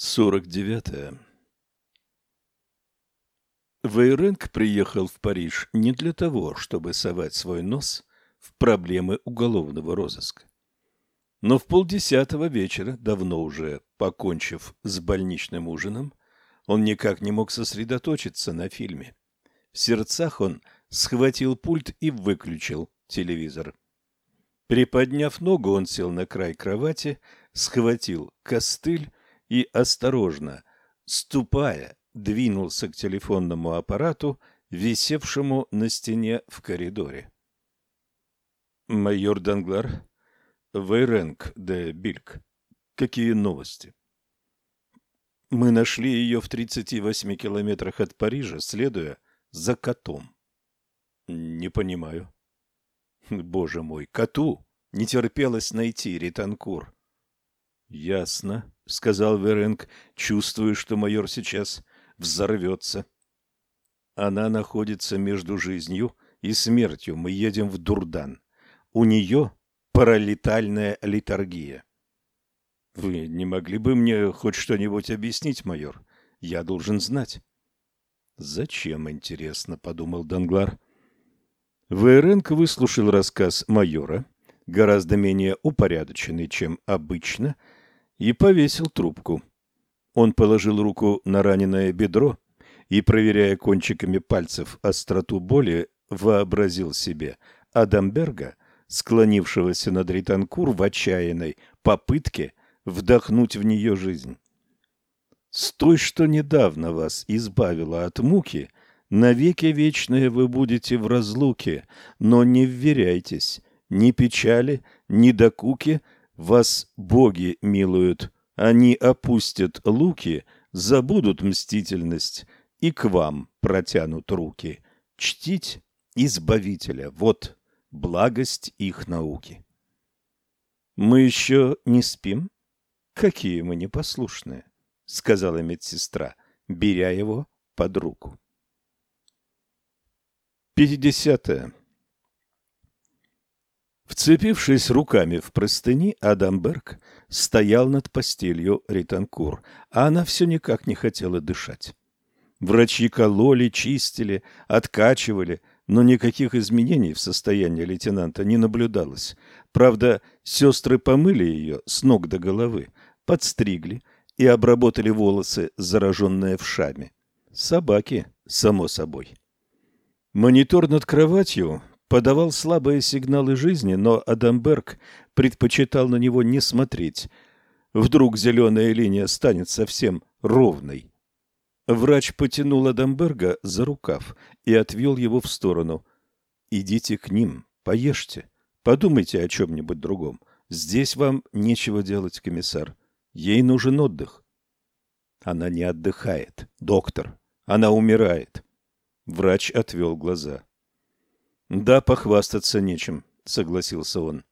49. Вейренг приехал в Париж не для того, чтобы совать свой нос в проблемы уголовного розыска. Но в полдесятого вечера, давно уже покончив с больничным ужином, он никак не мог сосредоточиться на фильме. В сердцах он схватил пульт и выключил телевизор. Приподняв ногу, он сел на край кровати, схватил костыль и осторожно, ступая, двинулся к телефонному аппарату, висевшему на стене в коридоре. Майор Данглар, Вейренг де Бильк. Какие новости? Мы нашли ее в 38 километрах от Парижа, следуя за котом. Не понимаю. Боже мой, коту не терпелось найти Ританкур. Ясно, сказал Веренг, чувствую, что майор сейчас взорвется. Она находится между жизнью и смертью. Мы едем в Дурдан. У нее паралитальная литургия. Вы не могли бы мне хоть что-нибудь объяснить, майор? Я должен знать. Зачем, интересно, подумал Данглар. Веренг выслушал рассказ майора, гораздо менее упорядоченный, чем обычно, и повесил трубку. Он положил руку на раненое бедро и, проверяя кончиками пальцев остроту боли, вообразил себе Адамберга, склонившегося над Ританкур в отчаянной попытке вдохнуть в нее жизнь. «С той, что недавно вас избавила от муки, навеки вечные вы будете в разлуке, но не вверяйтесь, ни печали, ни докуки — вас боги милуют, они опустят луки, забудут мстительность и к вам протянут руки. Чтить Избавителя, вот благость их науки. Мы еще не спим? Какие мы непослушные, сказала медсестра, беря его под руку. Пятидесятое. Вцепившись руками в простыни, Адамберг стоял над постелью Ританкур, а она все никак не хотела дышать. Врачи кололи, чистили, откачивали, но никаких изменений в состоянии лейтенанта не наблюдалось. Правда, сестры помыли ее с ног до головы, подстригли и обработали волосы, зараженные вшами. Собаки, само собой. Монитор над кроватью подавал слабые сигналы жизни, но Адамберг предпочитал на него не смотреть. Вдруг зеленая линия станет совсем ровной. Врач потянул Адамберга за рукав и отвел его в сторону. «Идите к ним, поешьте, подумайте о чем-нибудь другом. Здесь вам нечего делать, комиссар. Ей нужен отдых». «Она не отдыхает, доктор. Она умирает». Врач отвел глаза. Да, похвастаться нечем, согласился он.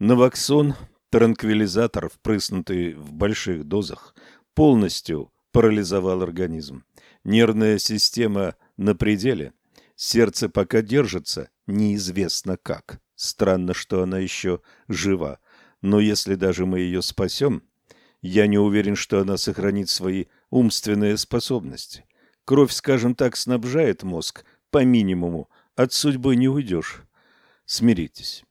Навоксон, транквилизатор, впрыснутый в больших дозах, полностью парализовал организм. Нервная система на пределе. Сердце пока держится, неизвестно как. Странно, что она еще жива. Но если даже мы ее спасем, я не уверен, что она сохранит свои умственные способности. Кровь, скажем так, снабжает мозг по минимуму, от судьбы не уйдешь. Смиритесь.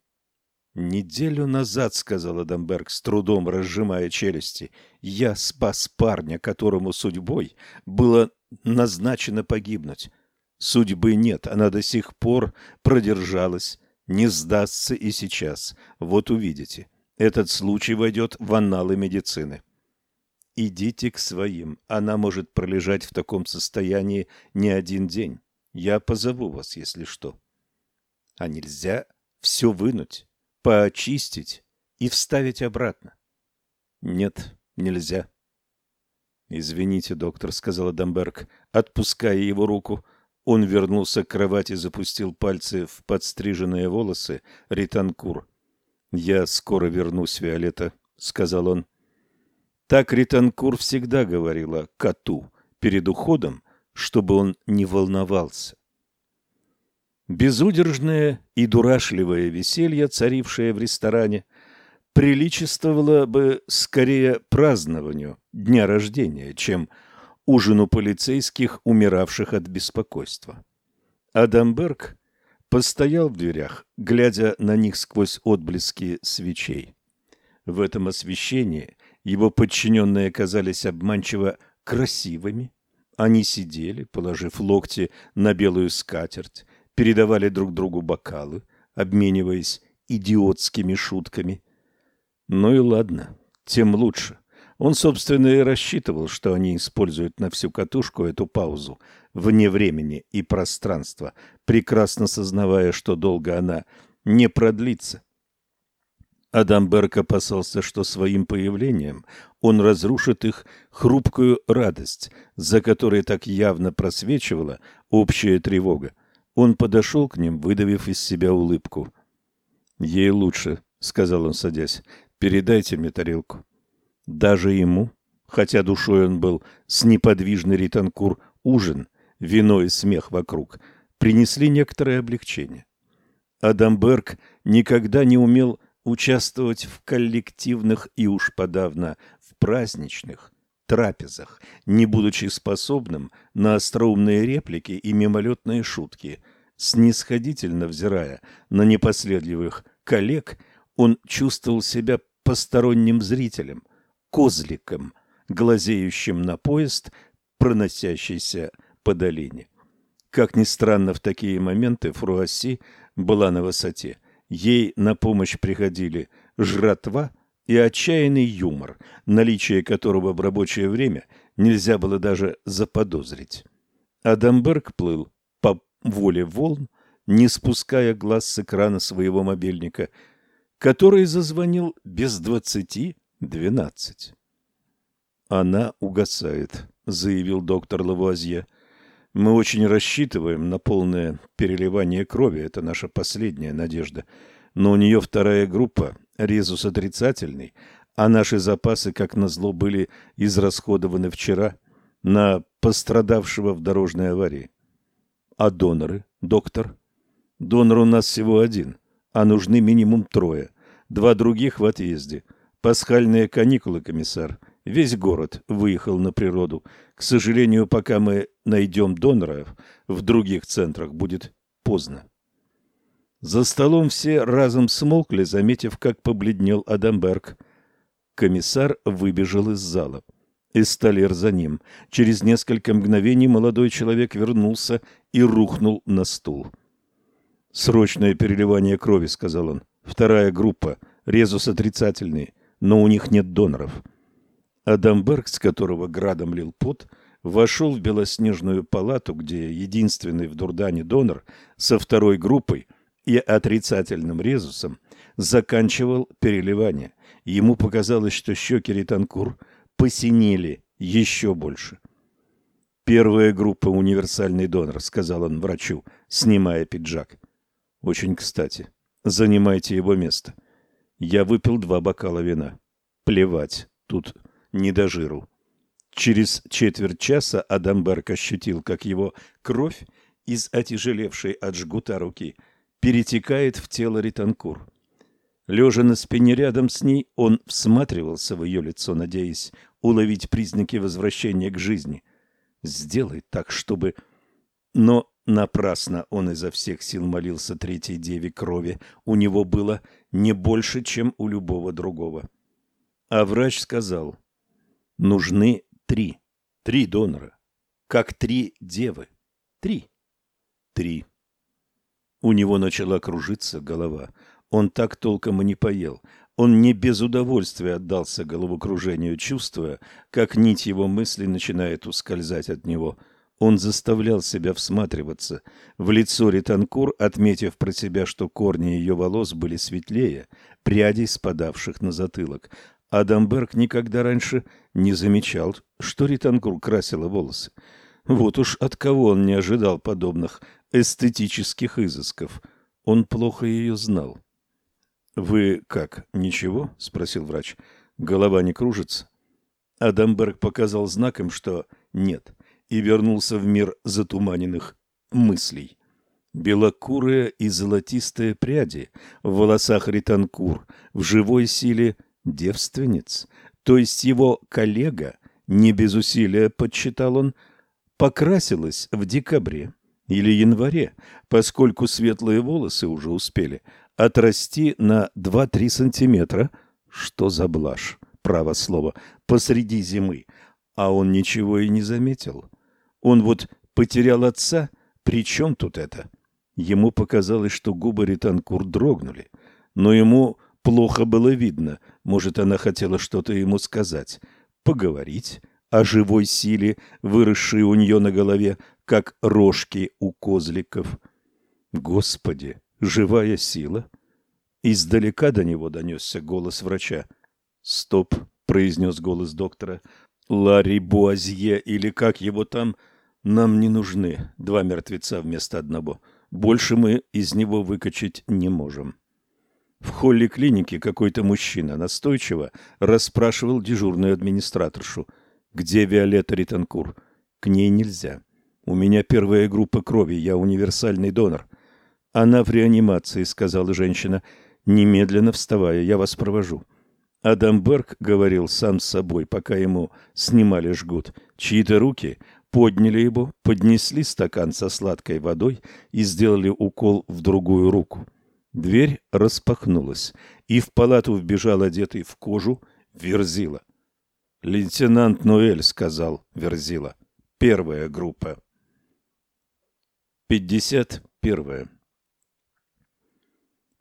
Неделю назад, сказала Дамберг, с трудом разжимая челюсти, я спас парня, которому судьбой было назначено погибнуть. Судьбы нет, она до сих пор продержалась, не сдастся и сейчас. Вот увидите. Этот случай войдет в анналы медицины. Идите к своим. Она может пролежать в таком состоянии не один день. Я позову вас, если что. А нельзя все вынуть, поочистить и вставить обратно? Нет, нельзя. Извините, доктор, сказал Дамберг, отпуская его руку. Он вернулся к кровати, запустил пальцы в подстриженные волосы Ританкур. Я скоро вернусь, Виолетта, сказал он. Так Ританкур всегда говорила коту перед уходом чтобы он не волновался. Безудержное и дурашливое веселье, царившее в ресторане, приличествовало бы скорее празднованию дня рождения, чем ужину полицейских, умиравших от беспокойства. Адамберг постоял в дверях, глядя на них сквозь отблески свечей. В этом освещении его подчиненные казались обманчиво красивыми. Они сидели, положив локти на белую скатерть, передавали друг другу бокалы, обмениваясь идиотскими шутками. Ну и ладно, тем лучше. Он, собственно, и рассчитывал, что они используют на всю катушку эту паузу вне времени и пространства, прекрасно сознавая, что долго она не продлится. Адамберг опасался, что своим появлением он разрушит их хрупкую радость, за которой так явно просвечивала общая тревога. Он подошел к ним, выдавив из себя улыбку. «Ей лучше», — сказал он, садясь, — «передайте мне тарелку». Даже ему, хотя душой он был с неподвижный ританкур, ужин, вино и смех вокруг, принесли некоторое облегчение. Адамберг никогда не умел участвовать в коллективных и уж подавно в праздничных трапезах, не будучи способным на остроумные реплики и мимолетные шутки. Снисходительно взирая на непоследливых коллег, он чувствовал себя посторонним зрителем, козликом, глазеющим на поезд, проносящийся по долине. Как ни странно, в такие моменты Фруасси была на высоте. Ей на помощь приходили жратва и отчаянный юмор, наличие которого в рабочее время нельзя было даже заподозрить. Адамберг плыл по воле волн, не спуская глаз с экрана своего мобильника, который зазвонил без двадцати двенадцать. «Она угасает», — заявил доктор Лавуазье. Мы очень рассчитываем на полное переливание крови, это наша последняя надежда. Но у нее вторая группа, резус отрицательный, а наши запасы, как назло, были израсходованы вчера на пострадавшего в дорожной аварии. А доноры, доктор? Донор у нас всего один, а нужны минимум трое. Два других в отъезде. Пасхальные каникулы, комиссар. Весь город выехал на природу. К сожалению, пока мы найдем доноров, в других центрах будет поздно. За столом все разом смолкли, заметив, как побледнел Адамберг. Комиссар выбежал из зала. Эсталер за ним. Через несколько мгновений молодой человек вернулся и рухнул на стул. «Срочное переливание крови», — сказал он. «Вторая группа. Резус отрицательный, но у них нет доноров». Адамберг, с которого градом лил пот, вошел в белоснежную палату, где единственный в Дурдане донор со второй группой и отрицательным резусом заканчивал переливание. Ему показалось, что щеки Ританкур посинели еще больше. «Первая группа – универсальный донор», – сказал он врачу, снимая пиджак. «Очень кстати. Занимайте его место. Я выпил два бокала вина. Плевать, тут не до жиру. Через четверть часа Адамберг ощутил, как его кровь из отяжелевшей от жгута руки перетекает в тело Ританкур. Лежа на спине рядом с ней, он всматривался в ее лицо, надеясь уловить признаки возвращения к жизни. «Сделай так, чтобы...» Но напрасно он изо всех сил молился третьей деве крови. У него было не больше, чем у любого другого. А врач сказал, Нужны три. Три донора. Как три девы. Три. Три. У него начала кружиться голова. Он так толком и не поел. Он не без удовольствия отдался головокружению, чувствуя, как нить его мысли начинает ускользать от него. Он заставлял себя всматриваться в лицо Ританкур, отметив про себя, что корни ее волос были светлее, прядей спадавших на затылок. Адамберг никогда раньше не замечал, что Ританкур красила волосы. Вот уж от кого он не ожидал подобных эстетических изысков. Он плохо ее знал. «Вы как, ничего?» — спросил врач. «Голова не кружится?» Адамберг показал знаком, что нет, и вернулся в мир затуманенных мыслей. белокурые и золотистые пряди, в волосах ританкур, в живой силе девственниц, то есть его коллега, не без усилия, подсчитал он, покрасилась в декабре или январе, поскольку светлые волосы уже успели отрасти на 2-3 сантиметра. Что за блажь, право слово, посреди зимы. А он ничего и не заметил. Он вот потерял отца, при чем тут это? Ему показалось, что губы Ританкур дрогнули, но ему плохо было видно. Может, она хотела что-то ему сказать, поговорить о живой силе, выросшей у нее на голове, как рожки у козликов. Господи, живая сила! Издалека до него донесся голос врача. «Стоп!» — произнес голос доктора. «Ларри Буазье, или как его там, нам не нужны два мертвеца вместо одного. Больше мы из него выкачать не можем». В холле клиники какой-то мужчина настойчиво расспрашивал дежурную администраторшу. «Где Виолетта Ританкур?» «К ней нельзя. У меня первая группа крови, я универсальный донор». «Она в реанимации», — сказала женщина, немедленно вставая, «я вас провожу». Адамберг говорил сам с собой, пока ему снимали жгут. Чьи-то руки подняли его, поднесли стакан со сладкой водой и сделали укол в другую руку. Дверь распахнулась, и в палату вбежал одетый в кожу Верзила. «Лейтенант Ноэль», — сказал Верзила. «Первая группа». Пятьдесят первая.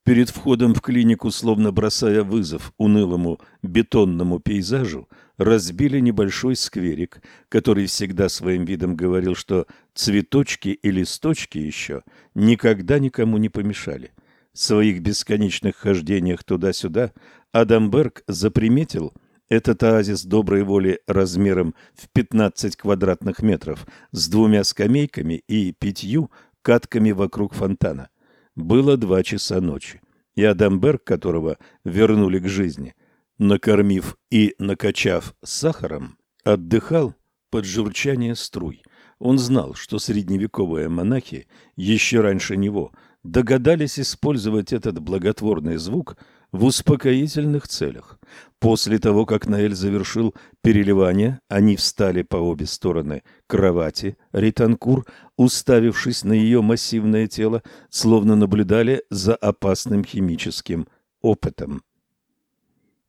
Перед входом в клинику, словно бросая вызов унылому бетонному пейзажу, разбили небольшой скверик, который всегда своим видом говорил, что цветочки и листочки еще никогда никому не помешали своих бесконечных хождениях туда-сюда Адамберг заприметил этот оазис доброй воли размером в 15 квадратных метров с двумя скамейками и пятью катками вокруг фонтана. Было два часа ночи, и Адамберг, которого вернули к жизни, накормив и накачав сахаром, отдыхал под журчание струй. Он знал, что средневековые монахи еще раньше него – догадались использовать этот благотворный звук в успокоительных целях. После того, как Наэль завершил переливание, они встали по обе стороны кровати. Ританкур, уставившись на ее массивное тело, словно наблюдали за опасным химическим опытом.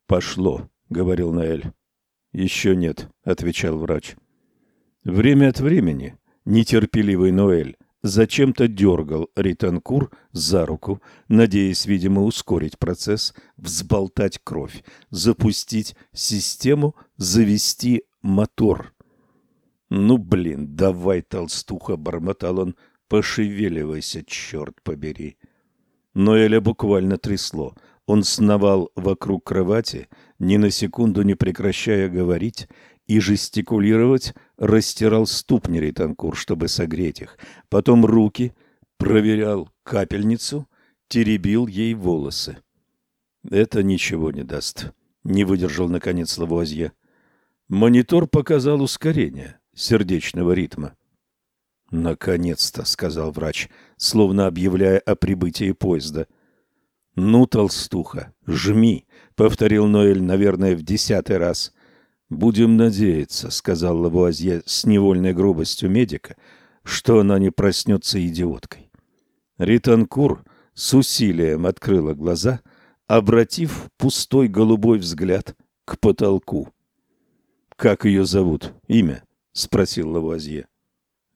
«Пошло», — говорил Наэль. «Еще нет», — отвечал врач. Время от времени нетерпеливый Ноэль зачем-то дергал Ританкур за руку, надеясь, видимо, ускорить процесс, взболтать кровь, запустить систему, завести мотор. «Ну, блин, давай, толстуха!» — бормотал он. «Пошевеливайся, черт побери!» Но Эля буквально трясло. Он сновал вокруг кровати, ни на секунду не прекращая говорить, и жестикулировать, растирал ступни Ританкур, чтобы согреть их, потом руки, проверял капельницу, теребил ей волосы. Это ничего не даст, не выдержал наконец Лавуазье. Монитор показал ускорение сердечного ритма. Наконец-то, сказал врач, словно объявляя о прибытии поезда. Ну, толстуха, жми, повторил Ноэль, наверное, в десятый раз. «Будем надеяться», — сказал Лавуазье с невольной грубостью медика, «что она не проснется идиоткой». Ританкур с усилием открыла глаза, обратив пустой голубой взгляд к потолку. «Как ее зовут? Имя?» — спросил Лавуазье.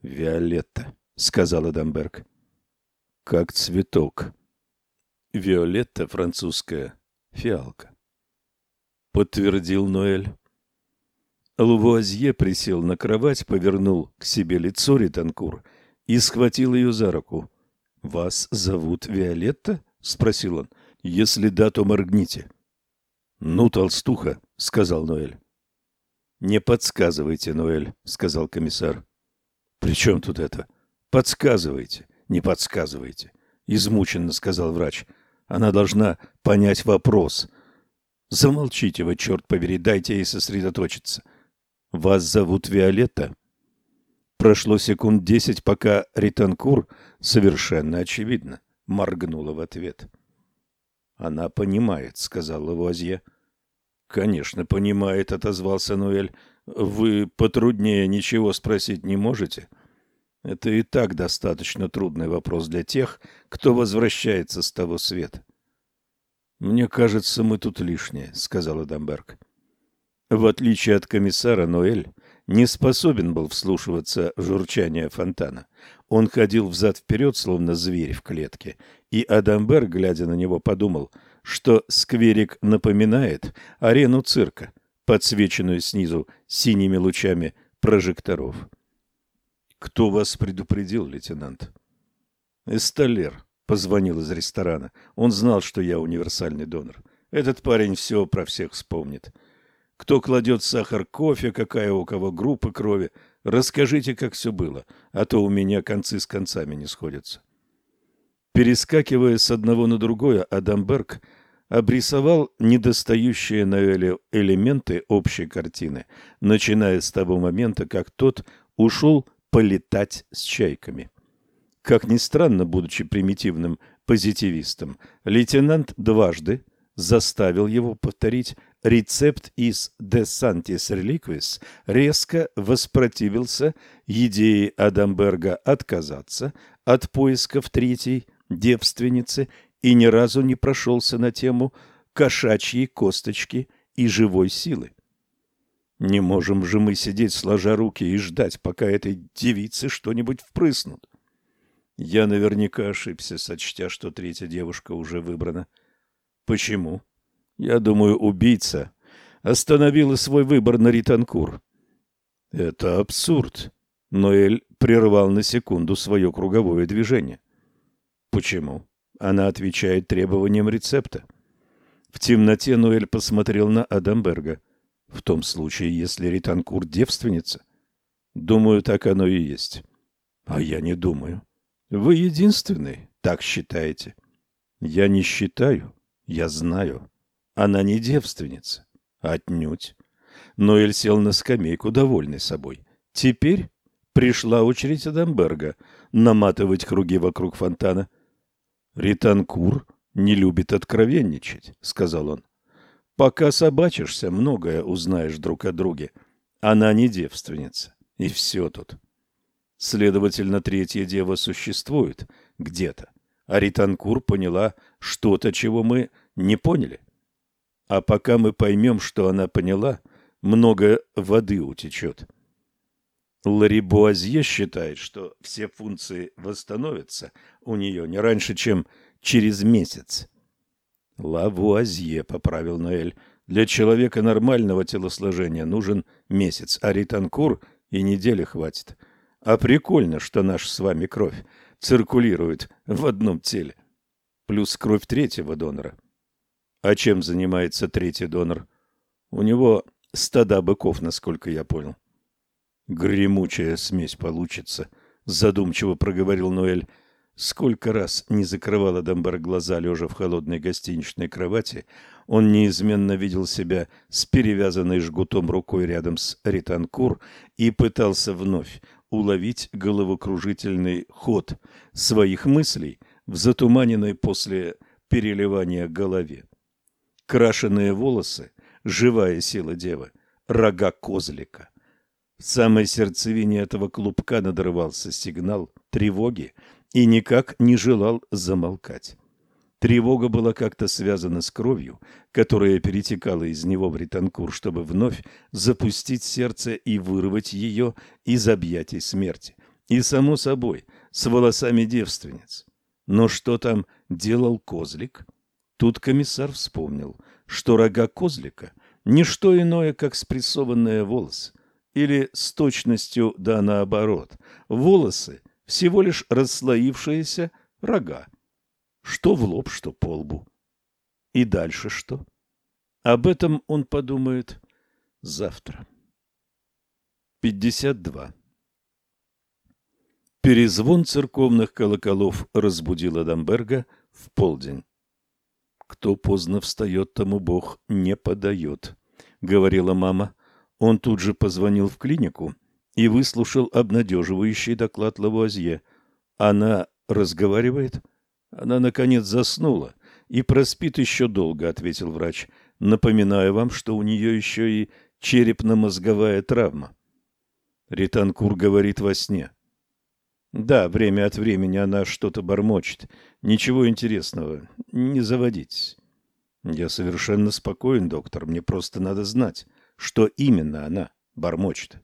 «Виолетта», — сказал Адамберг. «Как цветок». «Виолетта французская фиалка», — подтвердил Ноэль. Лувуазье присел на кровать, повернул к себе лицо Ританкур и схватил ее за руку. «Вас зовут Виолетта?» — спросил он. «Если да, то моргните». «Ну, толстуха», — сказал Ноэль. «Не подсказывайте, Ноэль», — сказал комиссар. «При чем тут это? Подсказывайте, не подсказывайте», — измученно сказал врач. «Она должна понять вопрос». «Замолчите вы, черт побери, дайте ей сосредоточиться». Вас зовут Виолетта? Прошло секунд десять, пока Ританкур совершенно очевидно моргнула в ответ. «Она понимает», — сказал Лавуазье. «Конечно, понимает», — отозвался Ноэль. «Вы потруднее ничего спросить не можете?» Это и так достаточно трудный вопрос для тех, кто возвращается с того света. «Мне кажется, мы тут лишние», — сказал Адамберг. В отличие от комиссара, Ноэль не способен был вслушиваться в журчание фонтана. Он ходил взад-вперед, словно зверь в клетке, и Адамберг, глядя на него, подумал, что скверик напоминает арену цирка, подсвеченную снизу синими лучами прожекторов. «Кто вас предупредил, лейтенант?» «Эсталер», — позвонил из ресторана. Он знал, что я универсальный донор. Этот парень все про всех вспомнит. Кто кладет сахар, кофе, какая у кого группа крови. Расскажите, как все было, а то у меня концы с концами не сходятся. Перескакивая с одного на другое, Адамберг обрисовал недостающие Ноэлю элементы общей картины, начиная с того момента, как тот ушел полетать с чайками. Как ни странно, будучи примитивным позитивистом, лейтенант дважды заставил его повторить рецепт из «De Santis Reliquis», резко воспротивился идее Адамберга отказаться от поисков третьей девственницы и ни разу не прошелся на тему кошачьей косточки и живой силы. Не можем же мы сидеть сложа руки и ждать, пока этой девице что-нибудь впрыснут. Я наверняка ошибся, сочтя, что третья девушка уже выбрана. Почему? Я думаю, убийца остановила свой выбор на Ританкур. Это абсурд. Ноэль прервал на секунду свое круговое движение. Почему? Она отвечает требованиям рецепта. В темноте Ноэль посмотрел на Адамберга. В том случае, если Ританкур девственница. Думаю, так оно и есть. А я не думаю. Вы единственный, так считаете. Я не считаю, я знаю. Она не девственница. Отнюдь. Ноэль сел на скамейку, довольный собой. Теперь пришла очередь Адамберга наматывать круги вокруг фонтана. Ританкур не любит откровенничать, сказал он. Пока собачишься, многое узнаешь друг о друге. Она не девственница, и все тут. Следовательно, третья дева существует где-то. А Ританкур поняла что-то, чего мы не поняли. А пока мы поймем, что она поняла, много воды утечет. Ларри Буазье считает, что все функции восстановятся у нее не раньше, чем через месяц. Лавуазье, поправил Ноэль. Для человека нормального телосложения нужен месяц, а Ританкур и недели хватит. А прикольно, что наша с вами кровь циркулирует в одном теле. Плюс кровь третьего донора. А чем занимается третий донор? У него стада быков, насколько я понял. Гремучая смесь получится, задумчиво проговорил Ноэль. Сколько раз не закрывал Адамбар глаза, лежа в холодной гостиничной кровати, он неизменно видел себя с перевязанной жгутом рукой рядом с Ританкур и пытался вновь уловить головокружительный ход своих мыслей в затуманенной после переливания голове. Крашеные волосы, живая сила девы, рога козлика. В самой сердцевине этого клубка надрывался сигнал тревоги, и никак не желал замолкать. Тревога была как-то связана с кровью, которая перетекала из него в ританкур, чтобы вновь запустить сердце и вырвать ее из объятий смерти. И, само собой, с волосами девственниц. Но что там делал козлик? Тут комиссар вспомнил, что рога козлика – не что иное, как спрессованные волосы. Или с точностью да наоборот. Волосы всего лишь расслоившиеся рога. Что в лоб, что по лбу. И дальше что? Об этом он подумает завтра. 52. Перезвон церковных колоколов разбудил Адамберга в полдень. «Кто поздно встает, тому Бог не подает», — говорила мама. Он тут же позвонил в клинику и выслушал обнадеживающий доклад Лавуазье. Она разговаривает? Она, наконец, заснула и проспит еще долго, — ответил врач. Напоминаю вам, что у нее еще и черепно-мозговая травма. Ританкур говорит во сне. Да, время от времени она что-то бормочет. Ничего интересного. Не заводитесь. Я совершенно спокоен, доктор. Мне просто надо знать, что именно она бормочет.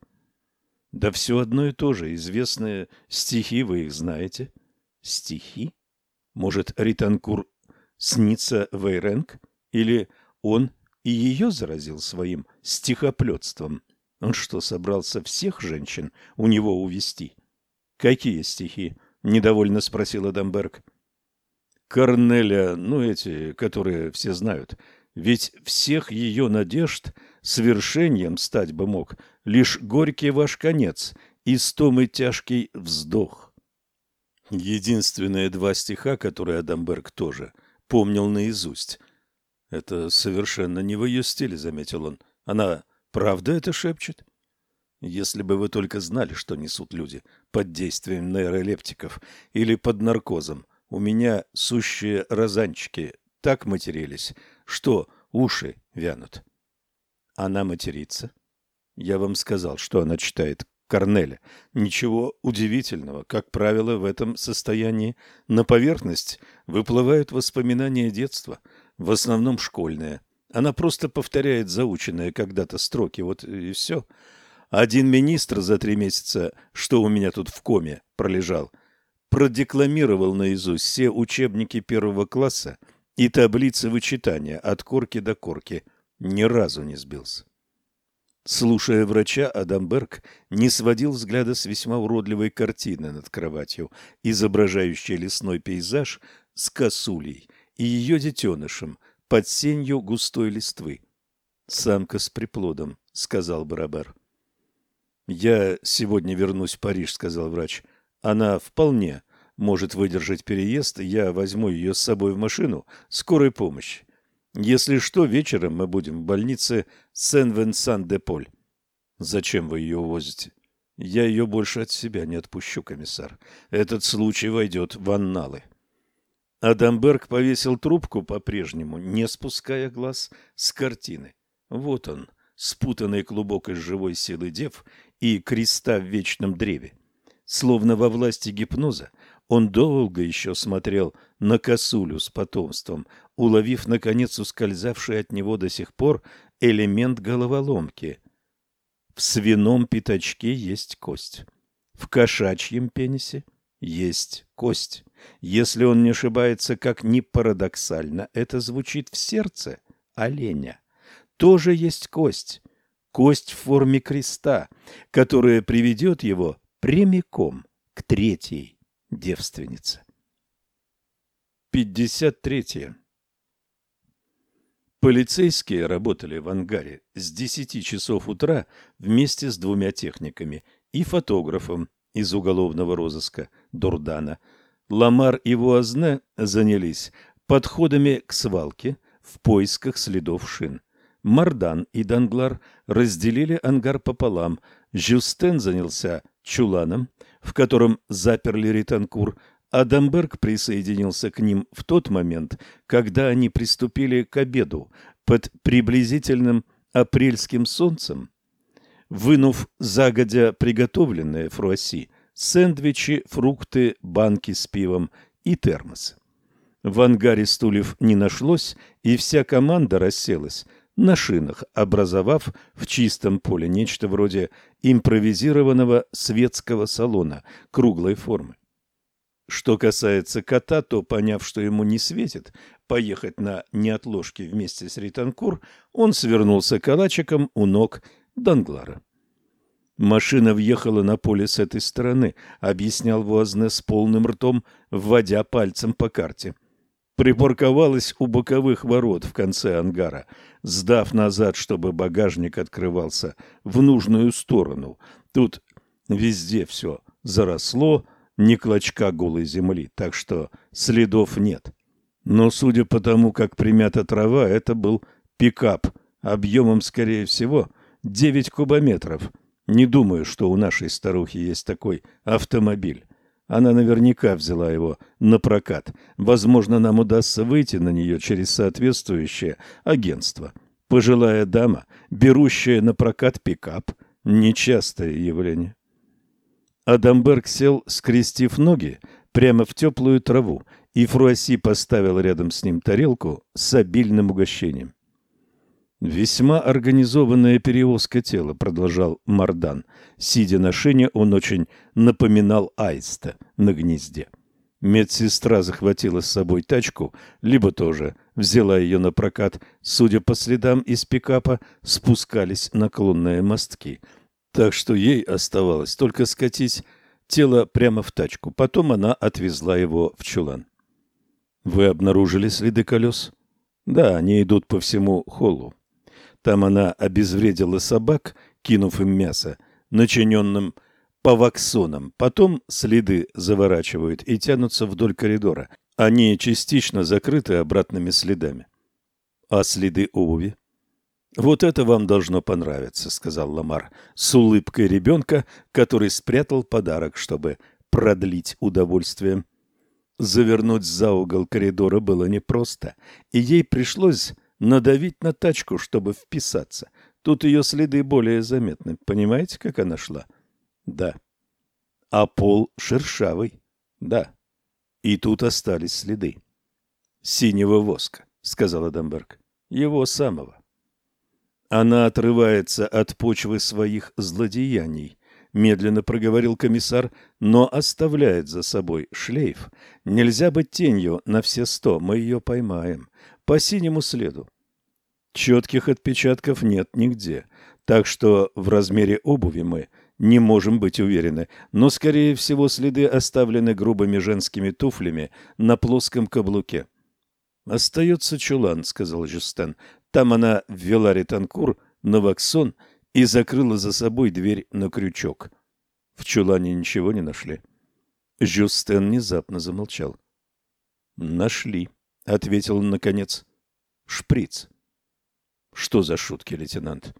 Да все одно и то же. Известные стихи, вы их знаете. Стихи? Может, Ританкур снится Вейренг? Или он и ее заразил своим стихоплетством? Он что, собрался всех женщин у него увести? Какие стихи? Недовольно спросил Адамберг. Корнеля, ну эти, которые все знают. Ведь всех ее надежд свершением стать бы мог лишь горький ваш конец и стомый тяжкий вздох. Единственные два стиха, которые Адамберг тоже помнил наизусть. Это совершенно не в ее стиле, заметил он. Она правда это шепчет? Если бы вы только знали, что несут люди под действием нейролептиков или под наркозом. У меня сущие розанчики так матерились, что уши вянут. Она матерится. Я вам сказал, что она читает Корнеля. Ничего удивительного. Как правило, в этом состоянии на поверхность выплывают воспоминания детства, в основном школьные. Она просто повторяет заученные когда-то строки, вот и все. Один министр за три месяца, что у меня тут в коме пролежал, продекламировал наизусть все учебники первого класса и таблицы вычитания от корки до корки. Ни разу не сбился. Слушая врача, Адамберг не сводил взгляда с весьма уродливой картины над кроватью, изображающей лесной пейзаж с косулей и ее детенышем под сенью густой листвы. «Самка с приплодом», — сказал Барабар. «Я сегодня вернусь в Париж», — сказал врач. «Она вполне может выдержать переезд, я возьму ее с собой в машину скорой помощи. Если что, вечером мы будем в больнице Сен-Венсан-де-Поль. Зачем вы ее увозите? Я ее больше от себя не отпущу, комиссар. Этот случай войдет в анналы. Адамберг повесил трубку по-прежнему, не спуская глаз с картины. Вот он, спутанный клубок из живой силы дев и креста в вечном древе. Словно во власти гипноза, он долго еще смотрел на косулю с потомством, уловив, наконец, ускользавший от него до сих пор элемент головоломки. В свином пятачке есть кость. В кошачьем пенисе есть кость. Если он не ошибается, как ни парадоксально, это звучит в сердце оленя. Тоже есть кость. Кость в форме креста, которая приведет его прямиком к третьей девственница. 53. Полицейские работали в ангаре с 10 часов утра вместе с двумя техниками и фотографом из уголовного розыска Дурдана. Ламар и Вуазне занялись подходами к свалке в поисках следов шин. Мардан и Данглар разделили ангар пополам. Жюстен занялся чуланом, в котором заперли Ританкур, а Дамберг присоединился к ним в тот момент, когда они приступили к обеду под приблизительным апрельским солнцем. Вынув загодя приготовленные фруасси, сэндвичи, фрукты, банки с пивом и термосы. В ангаре стульев не нашлось, и вся команда расселась на шинах, образовав в чистом поле нечто вроде импровизированного светского салона круглой формы. Что касается кота, то, поняв, что ему не светит поехать на неотложки вместе с Ританкур, он свернулся калачиком у ног Данглара. Машина въехала на поле с этой стороны, объяснял Вуазне с полным ртом, вводя пальцем по карте припарковалась у боковых ворот в конце ангара, сдав назад, чтобы багажник открывался в нужную сторону. Тут везде все заросло, ни клочка голой земли, так что следов нет. Но, судя по тому, как примята трава, это был пикап объемом, скорее всего, 9 кубометров. Не думаю, что у нашей старухи есть такой автомобиль. Она наверняка взяла его на прокат. Возможно, нам удастся выйти на нее через соответствующее агентство. Пожилая дама, берущая на прокат пикап – нечастое явление. Адамберг сел, скрестив ноги, прямо в теплую траву, и Фруасси поставил рядом с ним тарелку с обильным угощением. «Весьма организованная перевозка тела», — продолжал Мардан. Сидя на шине, он очень напоминал аиста на гнезде. Медсестра захватила с собой тачку, либо тоже взяла ее на прокат. Судя по следам из пикапа, спускались наклонные мостки. Так что ей оставалось только скатить тело прямо в тачку. Потом она отвезла его в чулан. «Вы обнаружили следы колес?» «Да, они идут по всему холлу». Там она обезвредила собак, кинув им мясо, начиненным паваксоном. Потом следы заворачивают и тянутся вдоль коридора. Они частично закрыты обратными следами. А следы обуви? Вот это вам должно понравиться, сказал Ламар с улыбкой ребенка, который спрятал подарок, чтобы продлить удовольствие. Завернуть за угол коридора было непросто, и ей пришлось надавить на тачку, чтобы вписаться. Тут ее следы более заметны. Понимаете, как она шла? Да. А пол шершавый? Да. И тут остались следы. Синего воска, сказал Адамберг. Его самого. Она отрывается от почвы своих злодеяний, медленно проговорил комиссар, но оставляет за собой шлейф. Нельзя быть тенью на все сто, мы ее поймаем по синему следу. Четких отпечатков нет нигде, так что в размере обуви мы не можем быть уверены, но, скорее всего, следы оставлены грубыми женскими туфлями на плоском каблуке. «Остается чулан», — сказал Жюстен. Там она ввела ретанкур на ваксон и закрыла за собой дверь на крючок. В чулане ничего не нашли. Жюстен внезапно замолчал. «Нашли», — ответил он наконец. «Шприц». «Что за шутки, лейтенант?»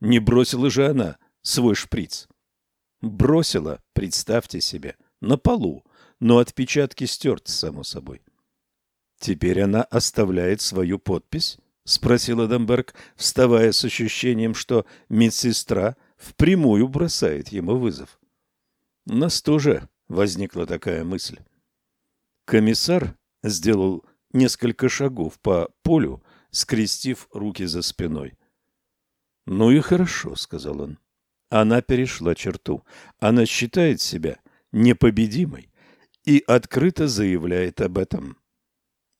«Не бросила же она свой шприц?» «Бросила, представьте себе, на полу, но отпечатки стерты, само собой». «Теперь она оставляет свою подпись?» — спросил Адамберг, вставая с ощущением, что медсестра впрямую бросает ему вызов. У нас тоже возникла такая мысль. Комиссар сделал несколько шагов по полю, скрестив руки за спиной. «Ну и хорошо», — сказал он. Она перешла черту. Она считает себя непобедимой и открыто заявляет об этом.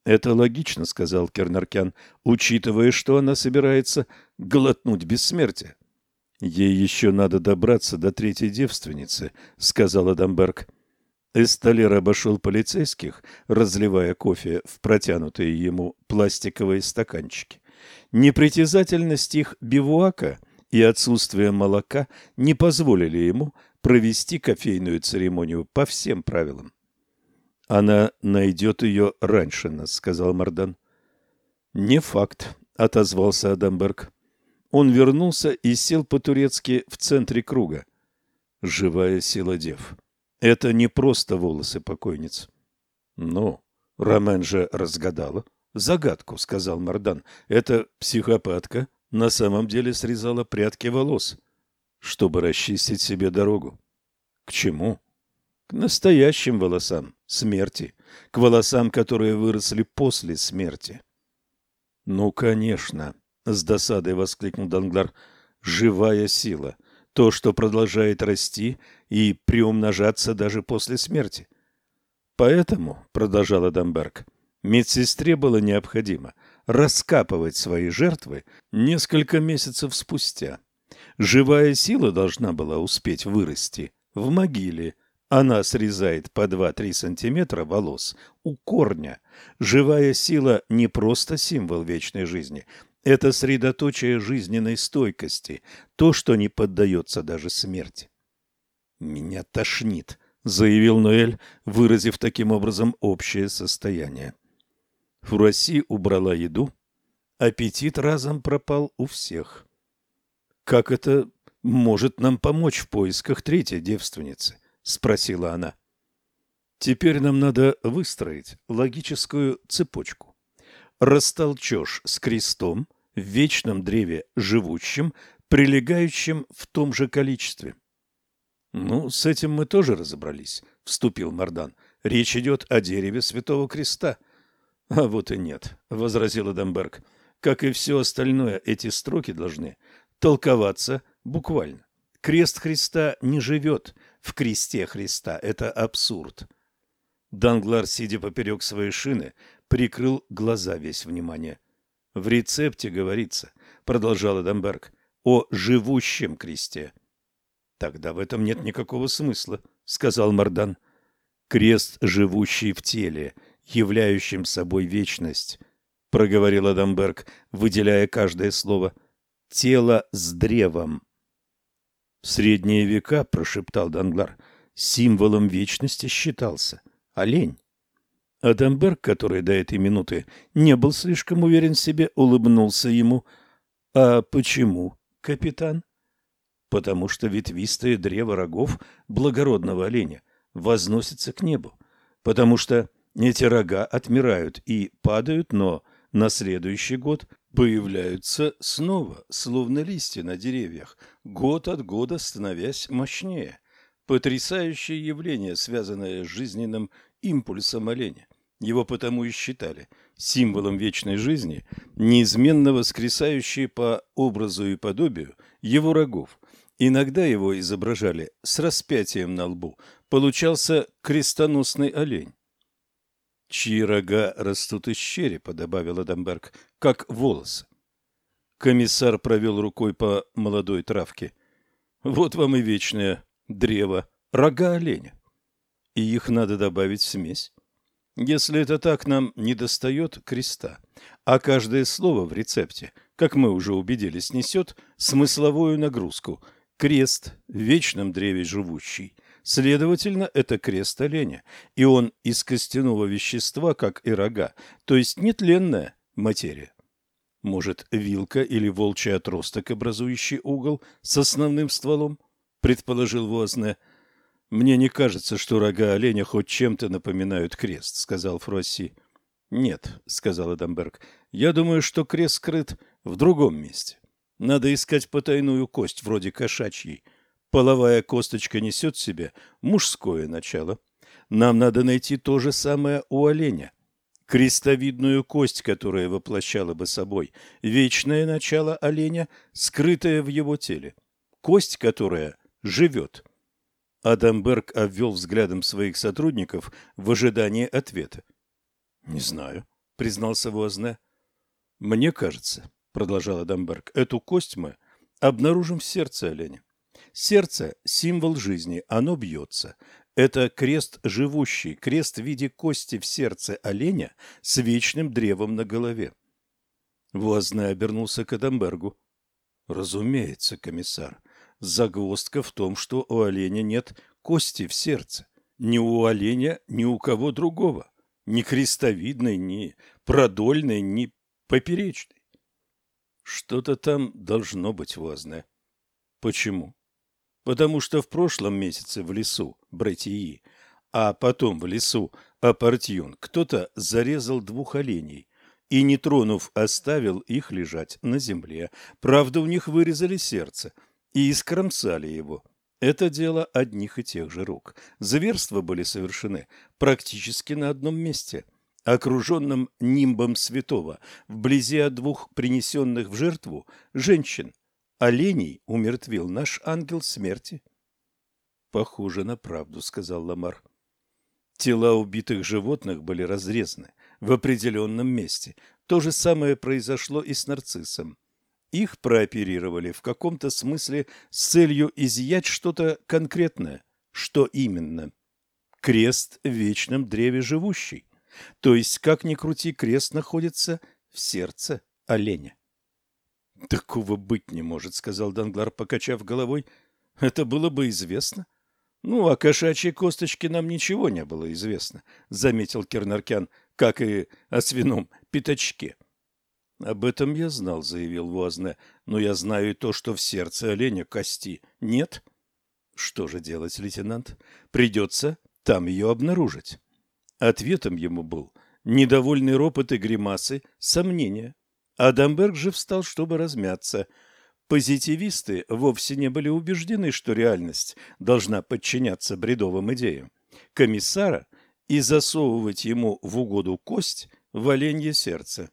«Это логично», — сказал Кернаркян, учитывая, что она собирается глотнуть бессмертие. «Ей еще надо добраться до третьей девственницы», — сказал Адамберг. Эсталер обошел полицейских, разливая кофе в протянутые ему пластиковые стаканчики. Непритязательность их бивуака и отсутствие молока не позволили ему провести кофейную церемонию по всем правилам. «Она найдет ее раньше нас», — сказал Мардан. «Не факт», — отозвался Адамберг. Он вернулся и сел по-турецки в центре круга. «Живая сила дев». Это не просто волосы покойниц. Ну, Ромен же разгадала. Загадку, сказал Мардан. Это психопатка на самом деле срезала прядки волос, чтобы расчистить себе дорогу. К чему? К настоящим волосам смерти, к волосам, которые выросли после смерти. Ну, конечно, с досадой воскликнул Данглар. Живая сила то, что продолжает расти и приумножаться даже после смерти. Поэтому, продолжал Адамберг, медсестре было необходимо раскапывать свои жертвы несколько месяцев спустя. Живая сила должна была успеть вырасти в могиле. Она срезает по 2-3 сантиметра волос у корня. Живая сила не просто символ вечной жизни, это средоточие жизненной стойкости, то, что не поддается даже смерти. «Меня тошнит», — заявил Ноэль, выразив таким образом общее состояние. Фураси убрала еду. Аппетит разом пропал у всех. «Как это может нам помочь в поисках третьей девственницы? — спросила она. Теперь нам надо выстроить логическую цепочку. Растолчешь с крестом в вечном древе живущим, прилегающим в том же количестве. — Ну, с этим мы тоже разобрались, — вступил Мардан. — Речь идет о дереве Святого Креста. — А вот и нет, — возразил Эдамберг. — Как и все остальное, эти строки должны толковаться буквально. Крест Христа не живет в кресте Христа. Это абсурд. Данглар, сидя поперек своей шины, прикрыл глаза весь внимание. В рецепте говорится, продолжал Эдамберг, о живущем кресте. Тогда в этом нет никакого смысла, сказал Мардан. Крест, живущий в теле, являющим собой вечность, проговорил Адамберг, выделяя каждое слово. Тело с древом. В средние века, прошептал Данглар, символом вечности считался олень. Адамберг, который до этой минуты не был слишком уверен в себе, улыбнулся ему. «А почему, капитан?» «Потому что ветвистое древо рогов благородного оленя возносится к небу. Потому что эти рога отмирают и падают, но на следующий год появляются снова, словно листья на деревьях, год от года становясь мощнее. Потрясающее явление, связанное с жизненным импульсом оленя. Его потому и считали символом вечной жизни, неизменно воскресающие по образу и подобию его рогов. Иногда его изображали с распятием на лбу. Получался крестоносный олень. «Чьи рога растут из черепа», — добавил Адамберг, — «как волосы». Комиссар провел рукой по молодой травке. «Вот вам и вечное древо, рога оленя. И их надо добавить в смесь. Если это так, нам не достает креста, а каждое слово в рецепте, как мы уже убедились, несет смысловую нагрузку. Крест в вечном древе живущий. Следовательно, это крест оленя, и он из костяного вещества, как и рога, то есть нетленная материя. Может, вилка или волчий отросток, образующий угол с основным стволом, предположил Возне. — «Мне не кажется, что рога оленя хоть чем-то напоминают крест», — сказал Фросси. «Нет», — сказал Эдамберг, — «я думаю, что крест скрыт в другом месте. Надо искать потайную кость, вроде кошачьей. Половая косточка несет в себе мужское начало. Нам надо найти то же самое у оленя. Крестовидную кость, которая воплощала бы собой вечное начало оленя, скрытое в его теле. Кость, которая живет. Адамберг обвел взглядом своих сотрудников в ожидании ответа. — Не знаю, — признался Возне. — Мне кажется, — продолжал Адамберг, — эту кость мы обнаружим в сердце оленя. Сердце – символ жизни, оно бьется. Это крест живущий, крест в виде кости в сердце оленя с вечным древом на голове. Возне обернулся к Адамбергу. — Разумеется, комиссар. Загвоздка в том, что у оленя нет кости в сердце. Ни у оленя, ни у кого другого. Ни крестовидной, ни продольной, ни поперечной. Что-то там должно быть важное. Почему? Потому что в прошлом месяце в лесу Братии, а потом в лесу Апартьюн, кто-то зарезал двух оленей и, не тронув, оставил их лежать на земле. Правда, у них вырезали сердце – и искромсали его. Это дело одних и тех же рук. Зверства были совершены практически на одном месте, окруженном нимбом святого, вблизи от двух принесенных в жертву женщин. Оленей умертвил наш ангел смерти. «Похоже на правду», — сказал Ламар. Тела убитых животных были разрезаны в определенном месте. То же самое произошло и с нарциссом. Их прооперировали в каком-то смысле с целью изъять что-то конкретное. Что именно? Крест в вечном древе живущий. То есть, как ни крути, крест находится в сердце оленя. «Такого быть не может», — сказал Данглар, покачав головой. «Это было бы известно». «Ну, о кошачьей косточке нам ничего не было известно», — заметил Кернаркян, — «как и о свином пятачке». Об этом я знал, заявил Вуазне, но я знаю и то, что в сердце оленя кости нет. Что же делать, лейтенант? Придется там ее обнаружить. Ответом ему был недовольный ропот и гримасы, сомнения. Адамберг же встал, чтобы размяться. Позитивисты вовсе не были убеждены, что реальность должна подчиняться бредовым идеям. Комиссара и засовывать ему в угоду кость в оленье сердце.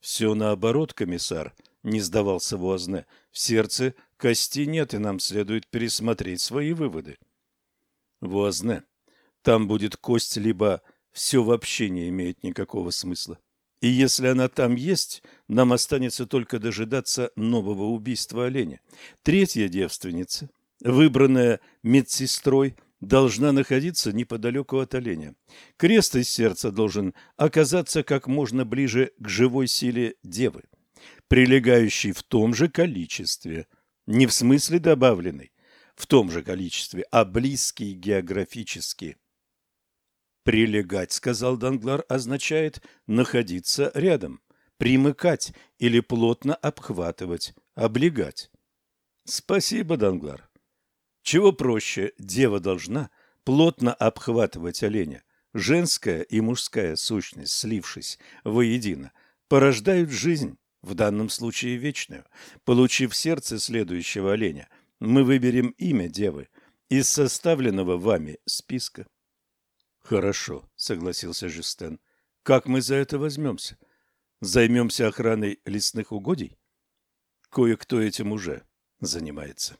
Все наоборот, комиссар, не сдавался Вуазне. В сердце кости нет, и нам следует пересмотреть свои выводы. Вуазне, там будет кость, либо все вообще не имеет никакого смысла. И если она там есть, нам останется только дожидаться нового убийства оленя. Третья девственница, выбранная медсестрой, должна находиться неподалеку от оленя. Крест из сердца должен оказаться как можно ближе к живой силе девы, прилегающей в том же количестве, не в смысле добавленной, в том же количестве, а близкий географически. «Прилегать», — сказал Данглар, — означает находиться рядом, примыкать или плотно обхватывать, облегать. «Спасибо, Данглар. Чего проще, дева должна плотно обхватывать оленя. Женская и мужская сущность, слившись воедино, порождают жизнь, в данном случае вечную. Получив сердце следующего оленя, мы выберем имя девы из составленного вами списка. Хорошо, согласился Жюстен. Как мы за это возьмемся? Займемся охраной лесных угодий? Кое-кто этим уже занимается.